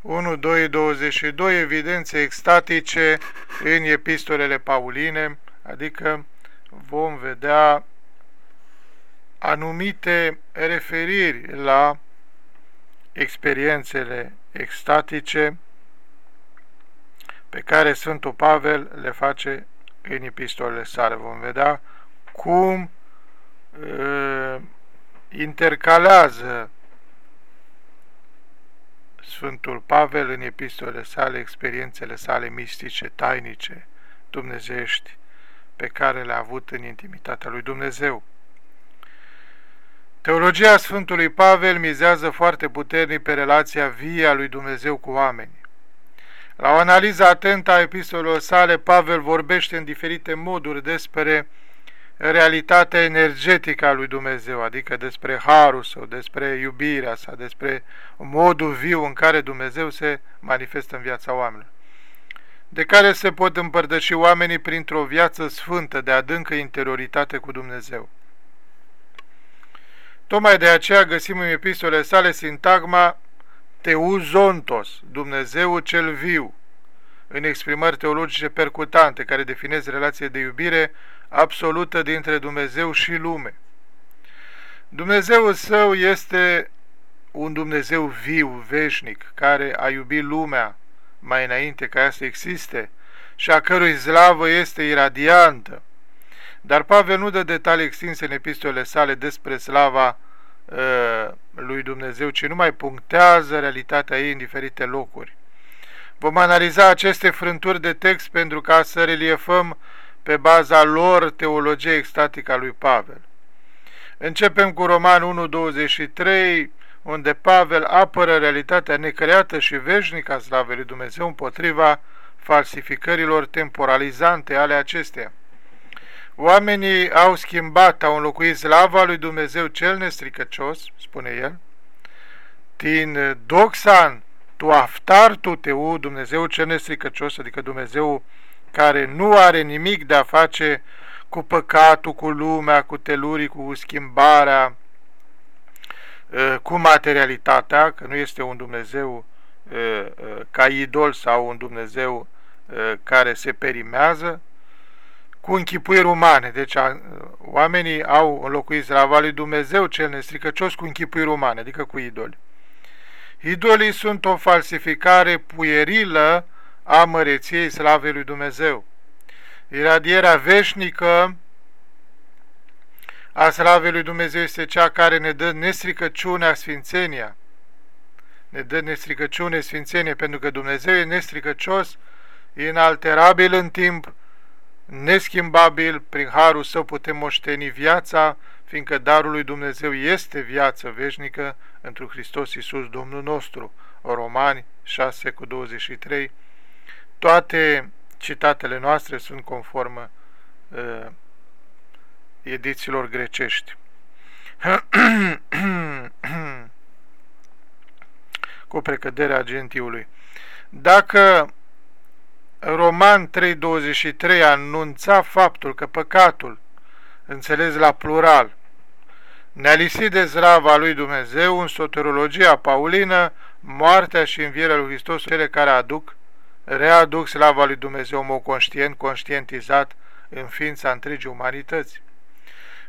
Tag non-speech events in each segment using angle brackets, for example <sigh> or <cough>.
1, 2, 22, evidențe extatice în epistolele pauline, adică vom vedea anumite referiri la experiențele extatice pe care Sfântul Pavel le face în epistolele sale. Vom vedea cum uh, intercalează Sfântul Pavel în epistolele sale experiențele sale mistice, tainice, dumnezeiești, pe care le-a avut în intimitatea lui Dumnezeu. Teologia Sfântului Pavel mizează foarte puternic pe relația vie a lui Dumnezeu cu oamenii. La o analiză atentă a epistolelor sale, Pavel vorbește în diferite moduri despre realitatea energetică a lui Dumnezeu, adică despre harul său, despre iubirea sa, despre modul viu în care Dumnezeu se manifestă în viața oamenilor, de care se pot împărtăși oamenii printr-o viață sfântă de adâncă interioritate cu Dumnezeu. Tocmai de aceea găsim în epistole sale sintagma Teuzontos, Dumnezeu cel viu, în exprimări teologice percutante care definez relație de iubire absolută dintre Dumnezeu și lume. Dumnezeul său este un Dumnezeu viu, veșnic, care a iubit lumea mai înainte ca ea să existe și a cărui slavă este iradiantă. Dar Pavel nu dă detalii extinse în epistolele sale despre slava uh, lui Dumnezeu, ci numai punctează realitatea ei în diferite locuri. Vom analiza aceste frânturi de text pentru ca să reliefăm pe baza lor teologia extatică a lui Pavel. Începem cu Roman 1.23, unde Pavel apără realitatea necreată și veșnică a slavei lui Dumnezeu împotriva falsificărilor temporalizante ale acesteia. Oamenii au schimbat, au înlocuit slava lui Dumnezeu cel nestricăcios, spune el, din doxan tu aftar tu teu, Dumnezeu cel nestricăcios, adică Dumnezeu care nu are nimic de a face cu păcatul, cu lumea, cu telurii, cu schimbarea, ă, cu materialitatea, că nu este un Dumnezeu ă, ă, ca idol sau un Dumnezeu care se perimează, cu închipuiri umane. Deci oamenii au înlocuit slava lui Dumnezeu cel nestricăcios cu închipuiri umane, adică cu idoli. Idolii sunt o falsificare puierilă a măreției slavei lui Dumnezeu. Iradierea veșnică a slavei lui Dumnezeu este cea care ne dă nestricăciunea sfințenia. Ne dă nestricăciune sfințenie, pentru că Dumnezeu e nestricăcios, inalterabil în timp, neschimbabil, prin harul său putem moșteni viața, fiindcă darul lui Dumnezeu este viață veșnică întru Hristos Iisus Domnul nostru. Romani 6 cu 23 toate citatele noastre sunt conformă uh, edițiilor grecești. <clears throat> cu precăderea agentiului. Dacă Roman 3.23 anunța faptul că păcatul, înțeles la plural, ne-a lisit de zrava lui Dumnezeu în soterologia paulină, moartea și învierea lui Hristos, cele care aduc readuc slava lui Dumnezeu mă conștient, conștientizat în ființa întregii umanități.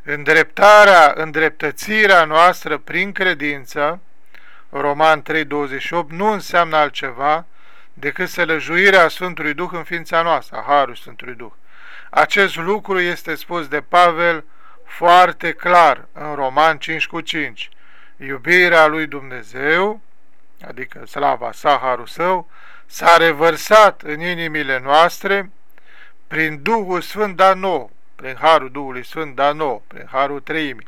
Îndreptarea, îndreptățirea noastră prin credință, Roman 3.28, nu înseamnă altceva decât sălăjuirea Sfântului Duh în ființa noastră, a Harul Sfântului Duh. Acest lucru este spus de Pavel foarte clar în Roman 5 cu 5. Iubirea lui Dumnezeu, adică slava sa, harul său, s-a revărsat în inimile noastre prin Duhul Sfânt da nou, prin Harul Duhului Sfânt da nou, prin Harul Treimii.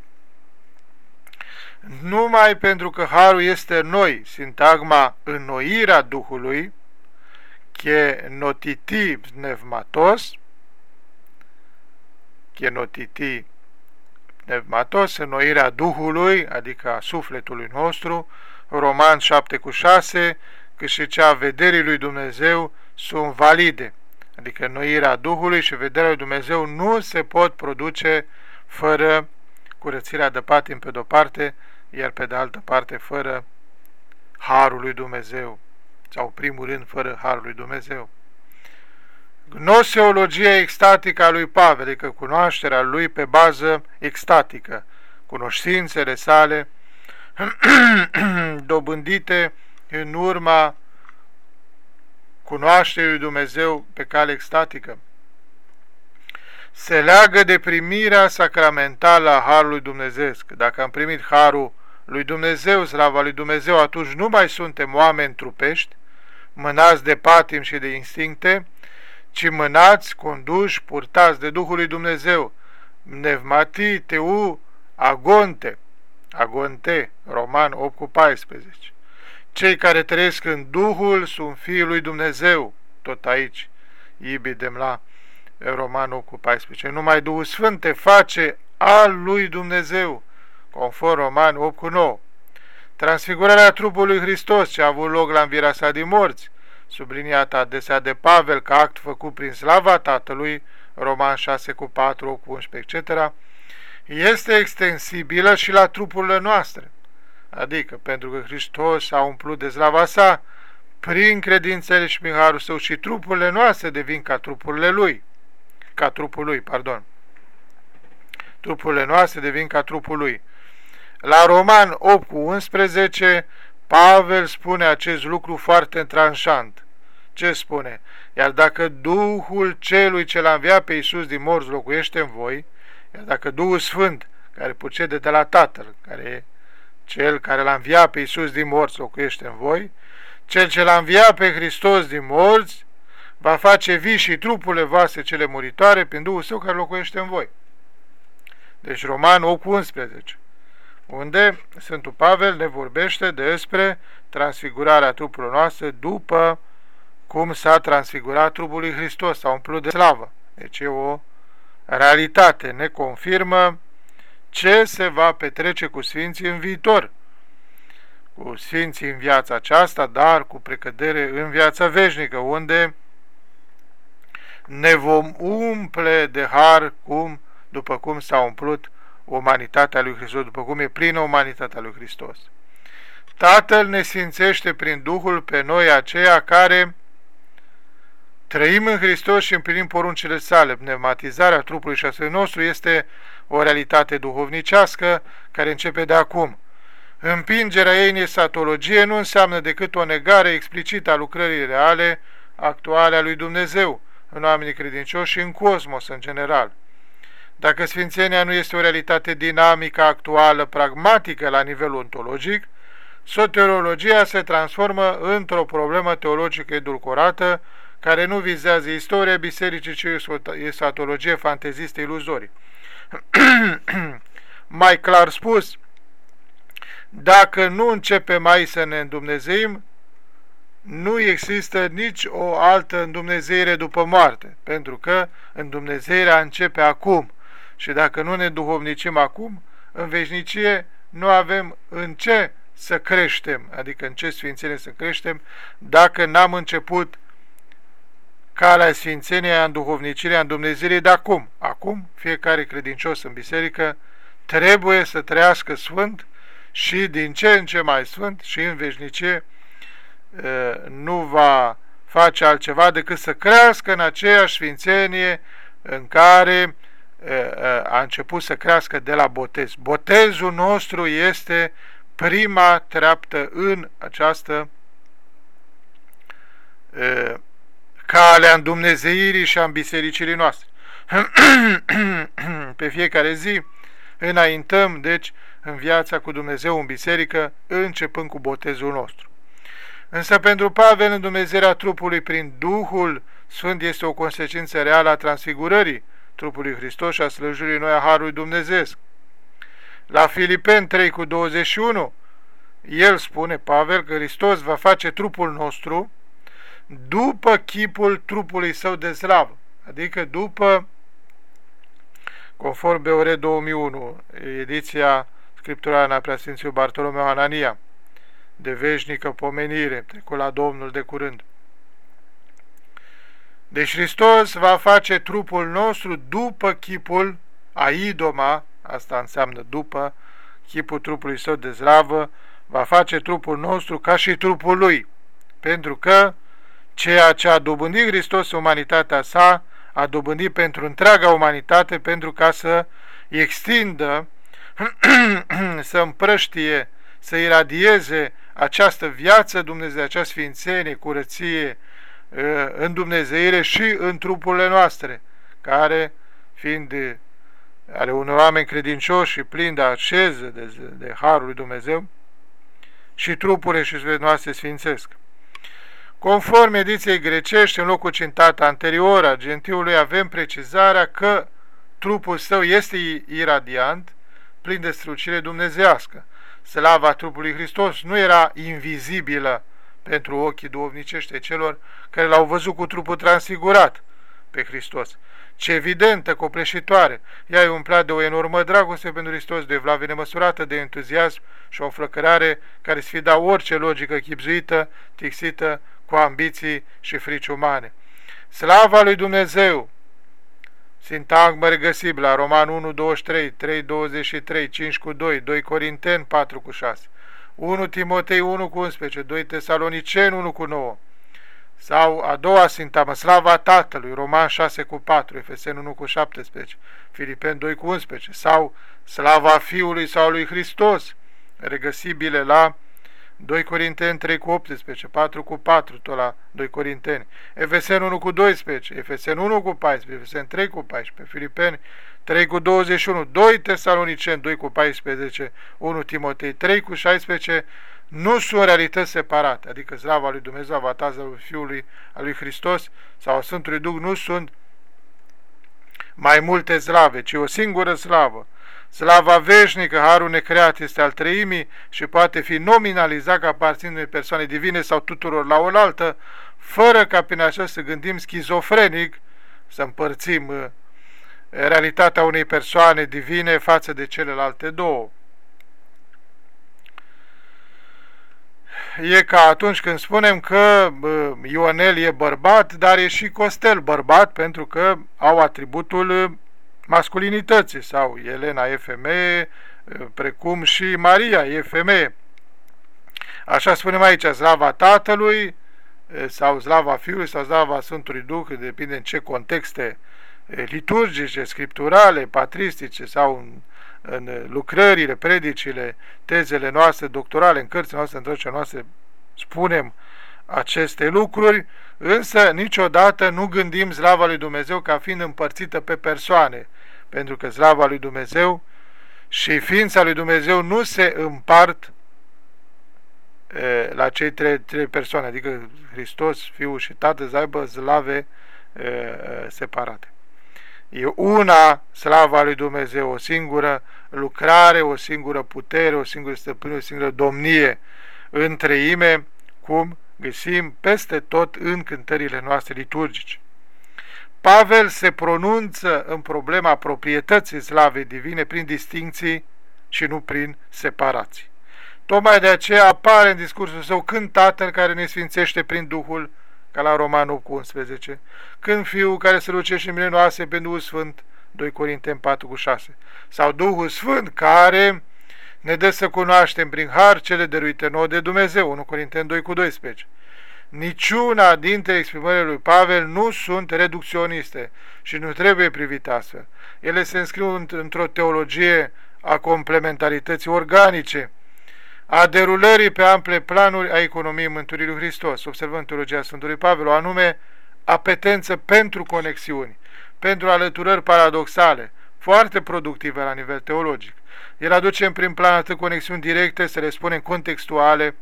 Numai pentru că Harul este noi, sintagma înnoirea Duhului, che notiti pneumatos, che notiti pneumatos, înnoirea Duhului, adică a sufletului nostru, Roman 7 cu 6, cât și cea a vederii lui Dumnezeu sunt valide. Adică noirea Duhului și vederea lui Dumnezeu nu se pot produce fără curățirea de patim pe de-o parte, iar pe de altă parte fără Harul lui Dumnezeu, sau primul rând fără Harul lui Dumnezeu. Gnoseologia extatică a lui Pavel, adică cunoașterea lui pe bază extatică, cunoștințele sale <clears throat> dobândite în urma cunoașterii lui Dumnezeu pe cale extatică. Se leagă de primirea sacramentală a Harului Dumnezeu. Dacă am primit Harul lui Dumnezeu, slava lui Dumnezeu, atunci nu mai suntem oameni trupești, mânați de patim și de instincte, ci mânați, conduși, purtați de Duhul lui Dumnezeu, pneumati, teu, agonte, agonte, Roman 8 cu 14. Cei care trăiesc în Duhul sunt Fiul lui Dumnezeu, tot aici, ibidem la Roman 8 cu 14. Numai Duhul Sfânt te face al lui Dumnezeu, conform Roman 8 cu 9. Transfigurarea trupului Hristos ce a avut loc la învirea sa din morți, subliniat adesea de Pavel ca act făcut prin slava Tatălui, Roman 6 cu 4, 8 cu 11, etc., este extensibilă și la trupurile noastre. Adică, pentru că Hristos a umplut de slava sa, prin credințele și prin harul său și trupurile noastre devin ca trupurile lui. Ca trupul lui, pardon. Trupurile noastre devin ca trupul lui. La Roman 8 cu 11, Pavel spune acest lucru foarte tranșant. Ce spune? Iar dacă Duhul celui ce l-a înviat pe Iisus din morți locuiește în voi, iar dacă Duhul Sfânt, care procede de la Tatăl, care e cel care l-a înviat pe Iisus din morți locuiește în voi, cel ce l-a înviat pe Hristos din morți va face vii și trupurile voastre cele muritoare prin Duhul Său care locuiește în voi. Deci Roman 8, 11 unde Sfântul Pavel ne vorbește despre transfigurarea trupului noastre după cum s-a transfigurat trupul lui Hristos, s-a umplut de slavă. Deci e o realitate, ne confirmă ce se va petrece cu Sfinții în viitor, cu Sfinții în viața aceasta, dar cu precădere în viața veșnică, unde ne vom umple de har cum, după cum s-a umplut umanitatea lui Hristos, după cum e plină umanitatea lui Hristos. Tatăl ne sfințește prin Duhul pe noi aceia care trăim în Hristos și împlinim poruncile sale. Pneumatizarea trupului și a nostru este o realitate duhovnicească care începe de acum. Împingerea ei în esatologie nu înseamnă decât o negare explicită a lucrării reale, actuale a lui Dumnezeu, în oamenii credincioși și în cosmos în general. Dacă Sfințenia nu este o realitate dinamică, actuală, pragmatică la nivel ontologic, soteriologia se transformă într-o problemă teologică edulcorată, care nu vizează istoria bisericii, ci esatologie fantezistă iluzorii. <coughs> mai clar spus, dacă nu începem mai să ne îndumnezeim, nu există nici o altă îndumnezeire după moarte, pentru că îndumnezeirea începe acum. Și dacă nu ne duhovnicim acum, în veșnicie nu avem în ce să creștem, adică în ce sfințenie să creștem, dacă n-am început calea sfințeniei, în duhovnicirea, în Dumnezeirii de acum. Acum, fiecare credincios în biserică trebuie să trăiască sfânt și din ce în ce mai sfânt și în veșnicie nu va face altceva decât să crească în aceeași sfințenie în care a început să crească de la botez. Botezul nostru este prima treaptă în această cale a Dumnezeirii și a bisericii noastre. <clears throat> Pe fiecare zi înaintăm, deci, în viața cu Dumnezeu în biserică, începând cu botezul nostru. Însă pentru Pavel, în Dumnezeirea trupului prin Duhul Sfânt este o consecință reală a transfigurării, trupului Hristos și a slăjurii noi a Harului Dumnezeu. La Filipen 3 cu 21, el spune, Pavel, că Hristos va face trupul nostru după chipul trupului său de slavă, adică după, conform Beore 2001, ediția scripturală a Preasfințiului Bartolomeu Anania, de veșnică pomenire, trecut la Domnul de curând. Deci Hristos va face trupul nostru după chipul aidoma, asta înseamnă după chipul trupului său de zravă, va face trupul nostru ca și trupul lui, pentru că ceea ce a dobândit Hristos umanitatea sa, a dobândit pentru întreaga umanitate, pentru ca să extindă, <clears throat> să împrăștie, să iradieze această viață Dumnezeu, această sfințenie, curăție, ă, în Dumnezeire și în trupurile noastre, care, fiind ale unor oameni credincioși și plini de așeză de, de Harul lui Dumnezeu, și trupurile și sufletele noastre sfințesc. Conform ediției grecești, în locul cintat anterior a gentiului, avem precizarea că trupul său este iradiant, plin de strălucire dumnezească. Slava trupului Hristos nu era invizibilă pentru ochii duovnicește celor care l-au văzut cu trupul transfigurat pe Hristos, ce evidentă, copleșitoare. Ea e umplat de o enormă dragoste pentru Hristos, de evlavie nemăsurată, de entuziasm și o flăcărare care sfida orice logică chipzuită, tixită, cu ambiții și frici umane. Slava lui Dumnezeu! Sintagmă regăsibilă la Roman 1, 23, 3, 23, 5 cu 2, 2 Corinteni 4 cu 6, 1 Timotei 1 cu 11, 2 Tesaloniceni 1 cu 9, sau a doua sintagmă, slava Tatălui, Roman 6 cu 4, Efesen 1 cu 17, Filipen 2 cu 11, sau slava Fiului sau lui Hristos, regăsibile la 2 Corinteni 3 cu 18, 4 cu 4, tot la 2 Corinteni, Efesen 1 cu 12, Efesen 1 cu 14, Efesen 3 cu 14, Filipeni 3 cu 21, 2 Tesaloniceni 2 cu 14, 1 Timotei 3 cu 16, nu sunt realități separate, adică slava lui Dumnezeu, avataza lui Fiului, al lui Hristos sau a Sfântului Duh nu sunt mai multe slave, ci o singură slavă. Slava veșnică, harul necreat este al treimii și poate fi nominalizat ca aparținând unei persoane divine sau tuturor la oaltă, fără ca prin așa să gândim schizofrenic, să împărțim uh, realitatea unei persoane divine față de celelalte două. e ca atunci când spunem că Ionel e bărbat, dar e și Costel bărbat, pentru că au atributul masculinității, sau Elena e femeie, precum și Maria e femeie. Așa spunem aici, slava Tatălui, sau slava Fiului, sau slava Sfântului Duh, depinde în ce contexte liturgice, scripturale, patristice sau în în lucrările, predicile, tezele noastre doctorale, în cărțile noastre, în toate noastre, spunem aceste lucruri, însă niciodată nu gândim slava lui Dumnezeu ca fiind împărțită pe persoane, pentru că slava lui Dumnezeu și ființa lui Dumnezeu nu se împart e, la cei trei, trei persoane, adică Hristos, Fiul și Tatăl, să aibă slave e, separate. E una slava lui Dumnezeu, o singură lucrare, o singură putere, o singură stăpânire, o singură domnie în treime, cum găsim peste tot în cântările noastre liturgice. Pavel se pronunță în problema proprietății slavei divine prin distinții și nu prin separații. Tocmai de aceea apare în discursul său când Tatăl care ne sfințește prin Duhul ca la Roman 8 cu 11, când Fiul care se lucește în mine noastre pe Duhul Sfânt, 2 Corinteni 4 cu 6, sau Duhul Sfânt care ne dă să cunoaștem prin har cele dăruite nouă de Dumnezeu, 1 Corinteni 2 cu 12. Niciuna dintre exprimările lui Pavel nu sunt reducționiste și nu trebuie privite astfel. Ele se înscriu într-o teologie a complementarității organice, a derulării pe ample planuri a economiei Mântuirii lui Hristos, observând teologia Sfântului Pavel, o anume apetență pentru conexiuni, pentru alăturări paradoxale, foarte productive la nivel teologic. El aduce în prim plan atât conexiuni directe, să le spunem contextuale,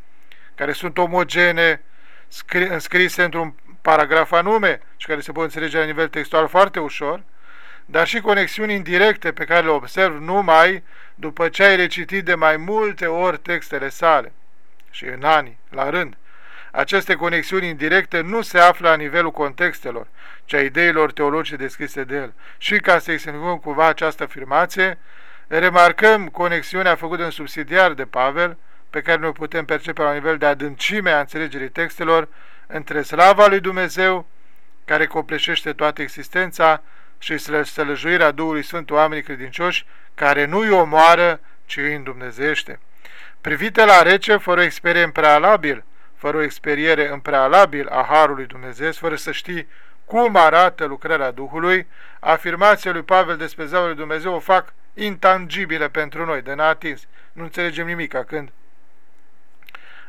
care sunt omogene, înscrise într-un paragraf anume și care se pot înțelege la nivel textual foarte ușor, dar și conexiuni indirecte pe care le observ numai după ce ai recitit de mai multe ori textele sale și în ani, la rând. Aceste conexiuni indirecte nu se află la nivelul contextelor, ci a ideilor teologice descrise de el. Și ca să extendem cumva această afirmație, remarcăm conexiunea făcută în subsidiar de Pavel, pe care noi putem percepe la nivel de adâncime a înțelegerii textelor, între slava lui Dumnezeu, care copleșește toată existența, și slăjuirea Duhului Sfânt oamenii credincioși, care nu îi omoară, ci îi îndumnezește. Privite la rece, fără experiment prealabil, fără o experiere în prealabil a Harului Dumnezeu, fără să știi cum arată lucrarea Duhului, afirmația lui Pavel despre Zeul lui Dumnezeu o fac intangibile pentru noi, de neatins. Nu înțelegem nimic când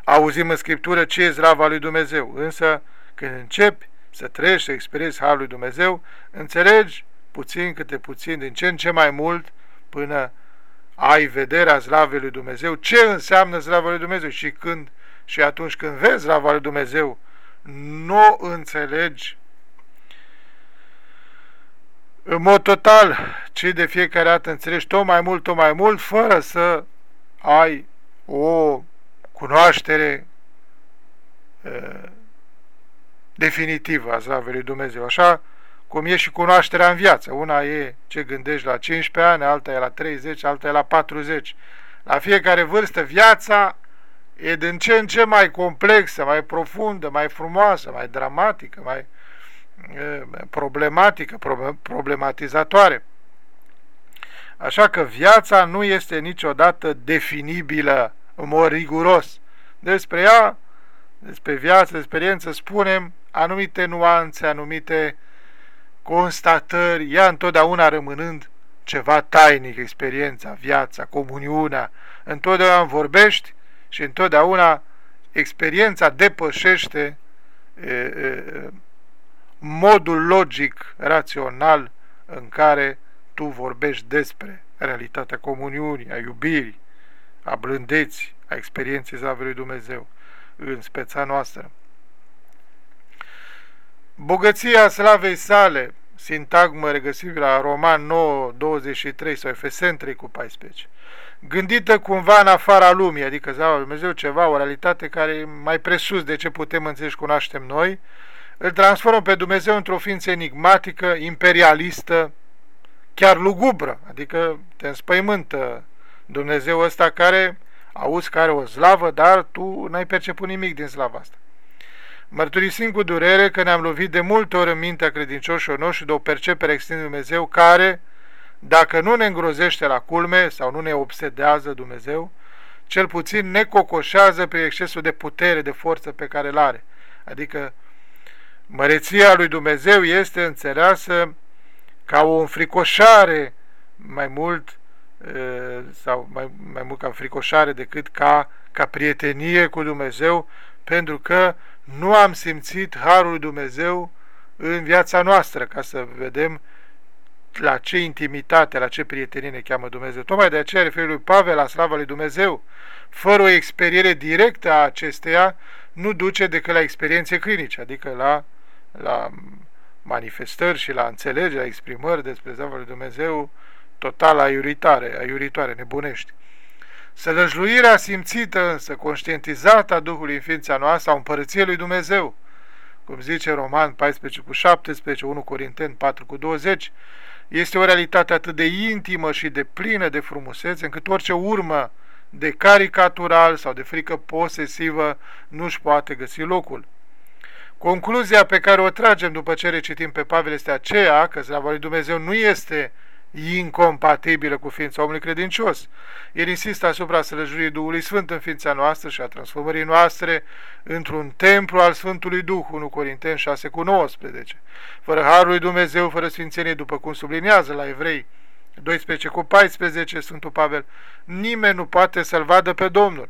auzim în Scriptură ce e zrava lui Dumnezeu, însă când începi să trăiești, să experiezi Harul lui Dumnezeu, înțelegi puțin câte puțin, din ce în ce mai mult, până ai vederea slavei lui Dumnezeu, ce înseamnă slava lui Dumnezeu. Și când și atunci când vezi slava lui Dumnezeu, nu înțelegi în mod total, ci de fiecare dată înțelegi tot mai mult, tot mai mult, fără să ai o cunoaștere uh, definitivă a slavei lui Dumnezeu. Așa cum e și cunoașterea în viață. Una e ce gândești la 15 ani, alta e la 30, alta e la 40. La fiecare vârstă, viața e din ce în ce mai complexă, mai profundă, mai frumoasă, mai dramatică, mai problematică, problematizatoare. Așa că viața nu este niciodată definibilă în mod riguros. Despre ea, despre viață, despre experiență, spunem anumite nuanțe, anumite constatări, ea întotdeauna rămânând ceva tainic, experiența, viața, comuniunea. Întotdeauna vorbești și întotdeauna experiența depășește e, e, modul logic, rațional în care tu vorbești despre realitatea comuniunii, a iubirii, a blândeții, a experienței Zavei lui Dumnezeu în speța noastră. Bogăția slavei sale, sintagmă regăsibilă la Roman 9, 23 sau Efesen 3 cu 14, gândită cumva în afara lumii, adică Zava lui Dumnezeu ceva, o realitate care e mai presus de ce putem înțelege și cunoaștem noi, îl transformă pe Dumnezeu într-o ființă enigmatică, imperialistă, chiar lugubră, adică te înspăimântă Dumnezeu ăsta care auzi că are o slavă, dar tu n-ai perceput nimic din slava asta. Mărturisim cu durere că ne-am lovit de multe ori în mintea credincioșilor noștri de o percepere extinsă de Dumnezeu care, dacă nu ne îngrozește la culme sau nu ne obsedează Dumnezeu, cel puțin ne cocoșează prin excesul de putere, de forță pe care îl are. Adică măreția lui Dumnezeu este înțeleasă ca o înfricoșare mai mult sau mai, mai mult ca înfricoșare decât ca, ca prietenie cu Dumnezeu, pentru că nu am simțit Harul lui Dumnezeu în viața noastră, ca să vedem la ce intimitate, la ce prietenie ne cheamă Dumnezeu. Tocmai de aceea referul lui Pavel la slava lui Dumnezeu, fără o experiere directă a acesteia, nu duce decât la experiențe clinice, adică la, la manifestări și la înțelegere, la exprimări despre slava lui Dumnezeu total aiuritoare, aiuritoare, nebunești. Sălăjluirea simțită însă, conștientizată a Duhului în ființa noastră, a împărăției lui Dumnezeu, cum zice Roman 14 cu 17, 1 Corinteni 4 cu 20, este o realitate atât de intimă și de plină de frumusețe, încât orice urmă de caricatural sau de frică posesivă nu-și poate găsi locul. Concluzia pe care o tragem după ce recitim pe Pavel este aceea că slava lui Dumnezeu nu este incompatibilă cu ființa omului credincios. El insistă asupra slăjurii Duhului Sfânt în ființa noastră și a transformării noastre într-un templu al Sfântului Duh, 1 Corinteni 6 cu 19. Fără Harul lui Dumnezeu, fără Sfințenie, după cum sublinează la Evrei 12 cu 14, Sfântul Pavel, nimeni nu poate să-L vadă pe Domnul.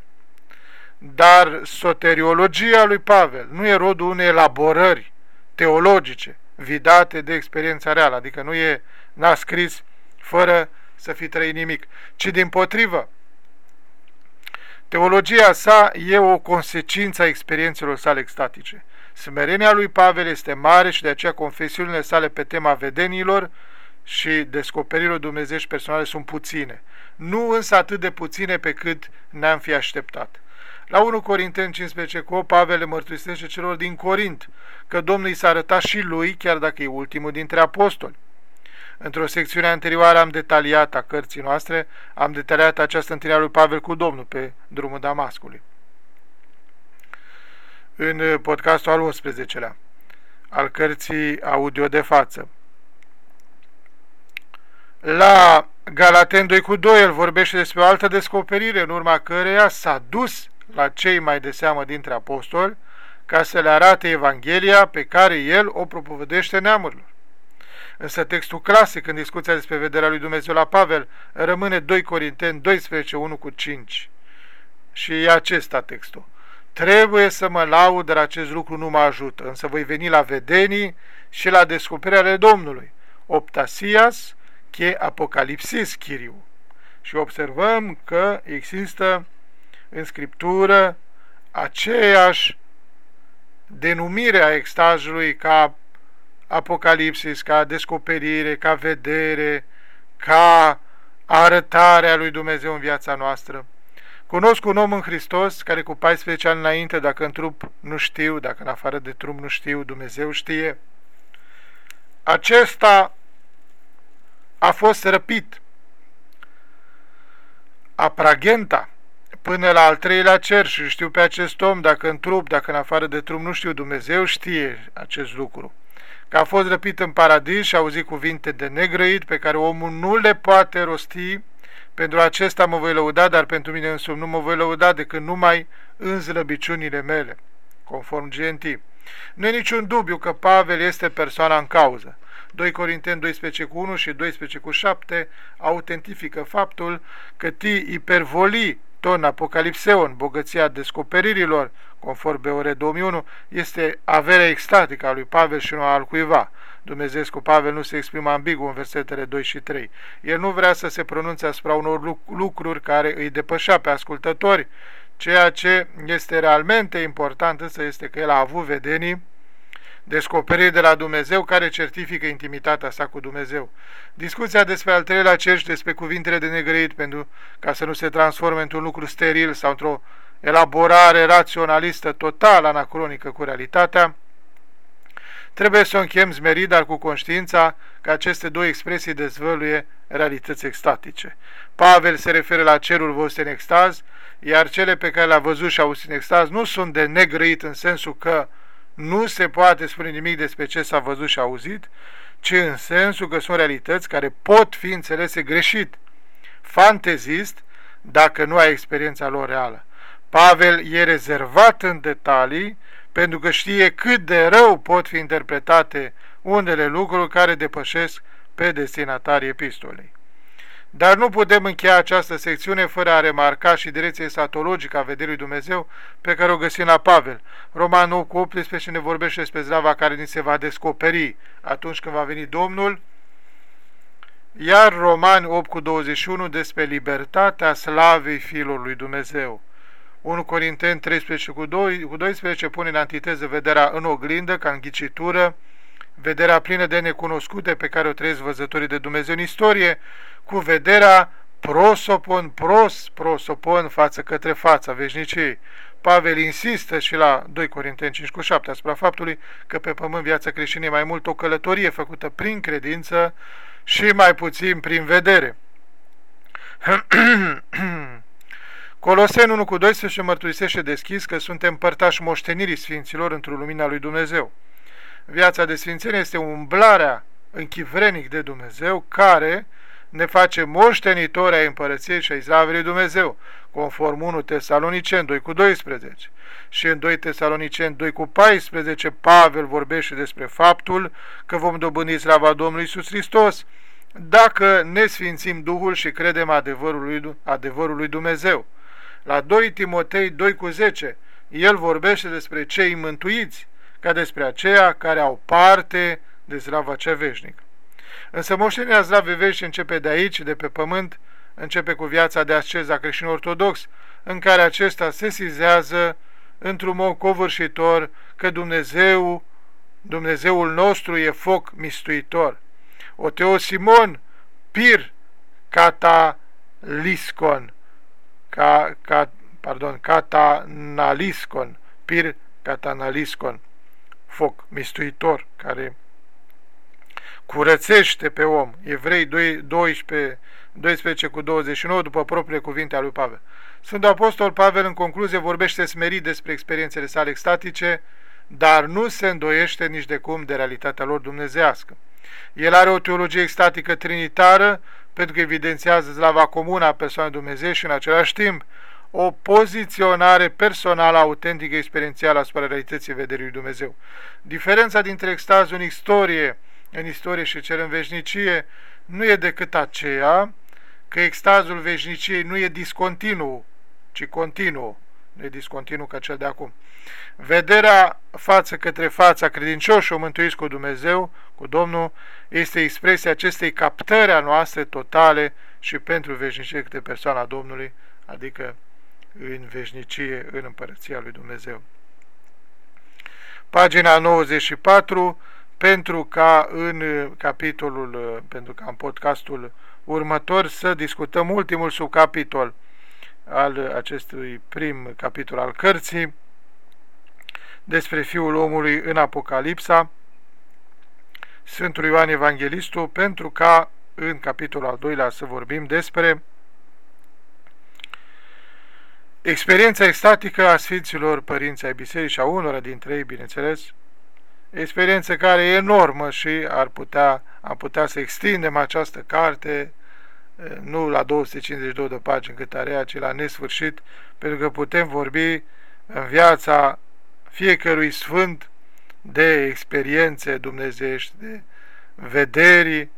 Dar soteriologia lui Pavel nu e rodul unei elaborări teologice, vidate de experiența reală, adică nu e, n-a scris fără să fi trăit nimic, ci din potrivă. Teologia sa e o consecință a experiențelor sale extatice. Smerenia lui Pavel este mare și de aceea confesiunile sale pe tema vedenilor și descoperirilor dumnezeiești personale sunt puține. Nu însă atât de puține pe cât ne-am fi așteptat. La 1 Corinteni 15 cu Pavel le mărturisește celor din Corint că Domnul i s-a arătat și lui, chiar dacă e ultimul dintre apostoli. Într-o secțiune anterioară am detaliat a cărții noastre, am detaliat această întâlnire a lui Pavel cu Domnul pe drumul Damascului. În podcastul al 11-lea al cărții audio de față. La Galaten 2 cu 2 el vorbește despre o altă descoperire în urma căreia s-a dus la cei mai de seamă dintre apostoli, ca să le arate Evanghelia pe care el o propovădește neamurilor. Însă textul clasic în discuția despre vederea lui Dumnezeu la Pavel rămâne 2 Corinteni 12, 1 cu 5. Și e acesta textul. Trebuie să mă laud, dar acest lucru nu mă ajută, însă voi veni la vedenii și la descoperirea Domnului. Optasias, che apocalipsis chiriu. Și observăm că există în Scriptură aceeași denumire a extajului ca apocalipsis, ca descoperire, ca vedere, ca arătarea lui Dumnezeu în viața noastră. Cunosc un om în Hristos care cu 14 ani înainte, dacă în trup nu știu, dacă în afară de trup nu știu, Dumnezeu știe. Acesta a fost răpit. Apragenta până la al treilea cer și știu pe acest om, dacă în trup, dacă în afară de trup, nu știu, Dumnezeu știe acest lucru. Că a fost răpit în paradis și a auzit cuvinte de negrăit pe care omul nu le poate rosti, pentru acesta mă voi lăuda, dar pentru mine însumi nu mă voi lăuda decât numai în zlăbiciunile mele, conform GNT. Nu e niciun dubiu că Pavel este persoana în cauză. 2 Corinteni 12 cu 1 și 12 cu 7 autentifică faptul că ti hipervoli ton apocalipseon, bogăția descoperirilor, conform BOR 2001, este averea extatică a lui Pavel și nu al cuiva. Dumnezeu cu Pavel nu se exprimă ambigu în versetele 2 și 3. El nu vrea să se pronunțe asupra unor lucruri care îi depășea pe ascultători. Ceea ce este realmente important însă este că el a avut vedenii descoperiri de la Dumnezeu care certifică intimitatea sa cu Dumnezeu. Discuția despre al treilea cerș și despre cuvintele de negrăit pentru ca să nu se transforme într-un lucru steril sau într-o elaborare raționalistă total anacronică cu realitatea, trebuie să o închem zmerit, dar cu conștiința că aceste două expresii dezvăluie realități extatice. Pavel se referă la cerul vostru în extaz, iar cele pe care le-a văzut și auzit în extaz nu sunt de negrăit în sensul că nu se poate spune nimic despre ce s-a văzut și auzit, ci în sensul că sunt realități care pot fi înțelese greșit, fantezist, dacă nu ai experiența lor reală. Pavel e rezervat în detalii pentru că știe cât de rău pot fi interpretate unele lucruri care depășesc pe destinatarii epistolei. Dar nu putem încheia această secțiune fără a remarca și direcția esatologică a vederii Dumnezeu pe care o găsim la Pavel. Roman 9 cu 18 ne vorbește despre zlava care ni se va descoperi atunci când va veni Domnul, iar Roman 8 cu 21 despre libertatea slavei Fiilor lui Dumnezeu. 1 Corinteni 13 cu 12 pune în antiteză vederea în oglindă, ca în ghicitură, vederea plină de necunoscute pe care o trăiesc văzătorii de Dumnezeu în istorie, cu vederea prosopon, pros, prosopon, față către fața veșniciei. Pavel insistă și la 2 Corinteni 5 cu 7 asupra faptului că pe pământ viața creștină e mai mult o călătorie făcută prin credință și mai puțin prin vedere. <clears throat> Coloseni 1 cu 12 mărturisește deschis că suntem părtași moștenirii Sfinților într-o lumina lui Dumnezeu. Viața de sfințenie este umblarea închivrenic de Dumnezeu care ne face moștenitori ai împărăției și ai slavei lui Dumnezeu, conform 1 Tesalonicen 2 cu 12. Și în 2 Tesalonicen 2 cu 14 Pavel vorbește despre faptul că vom dobândi slava Domnului Iisus Hristos dacă ne sfințim Duhul și credem adevărul lui, adevărul lui Dumnezeu. La 2 Timotei 2 cu 10 el vorbește despre cei mântuiți, ca despre aceia care au parte de slava cea veșnică. Însă moștenirea slavei vești începe de aici, de pe pământ, începe cu viața de asceza creștin ortodox, în care acesta se sizează într-un mod covârșitor că Dumnezeu, Dumnezeul nostru e foc mistuitor. O Simon, pir cataliscon, ca, ca, pardon, catanaliscon, pir catanaliscon, foc mistuitor, care curățește pe om. Evrei 12, 12 cu 29, după propriile cuvinte ale lui Pavel. Sfântul Apostol Pavel, în concluzie, vorbește smerit despre experiențele sale extatice, dar nu se îndoiește nici de cum de realitatea lor dumnezească. El are o teologie extatică trinitară, pentru că evidențiază slava comună a persoanei Dumnezeu și în același timp o poziționare personală, autentică, experiențială asupra realității vederii lui Dumnezeu. Diferența dintre extazul în istorie, în istorie și cel în veșnicie, nu e decât aceea că extazul veșniciei nu e discontinu, ci continuu, nu e discontinu ca cel de acum. Vederea față către fața credincioșilor mântuiți cu Dumnezeu, cu Domnul, este expresia acestei captări a noastre totale și pentru veșnicie câte persoana Domnului, adică în veșnicie, în împărăția lui Dumnezeu. Pagina 94, pentru ca în capitolul, pentru ca în podcastul următor să discutăm ultimul subcapitol al acestui prim capitol al cărții despre Fiul omului în Apocalipsa, Sfântul Ioan Evanghelistul, pentru ca în capitolul al doilea să vorbim despre experiența extatică a Sfinților Părinții ai Bisericii, a unora dintre ei, bineînțeles, experiență care e enormă și ar putea, am putea să extindem această carte nu la 252 de pagini cât are ea, ci la nesfârșit, pentru că putem vorbi în viața fiecărui sfânt de experiențe dumnezeiești, de vederi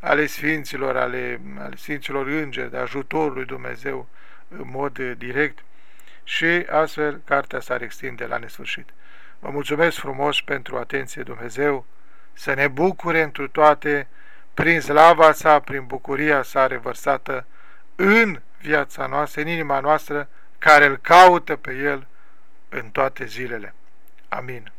ale sfinților, ale, ale sfinților îngeri, de ajutorul lui Dumnezeu în mod direct și astfel cartea s-ar extinde la nesfârșit. Vă mulțumesc frumos pentru atenție Dumnezeu, să ne bucure întru toate prin slava sa, prin bucuria sa revărsată în viața noastră, în inima noastră, care îl caută pe el în toate zilele. Amin.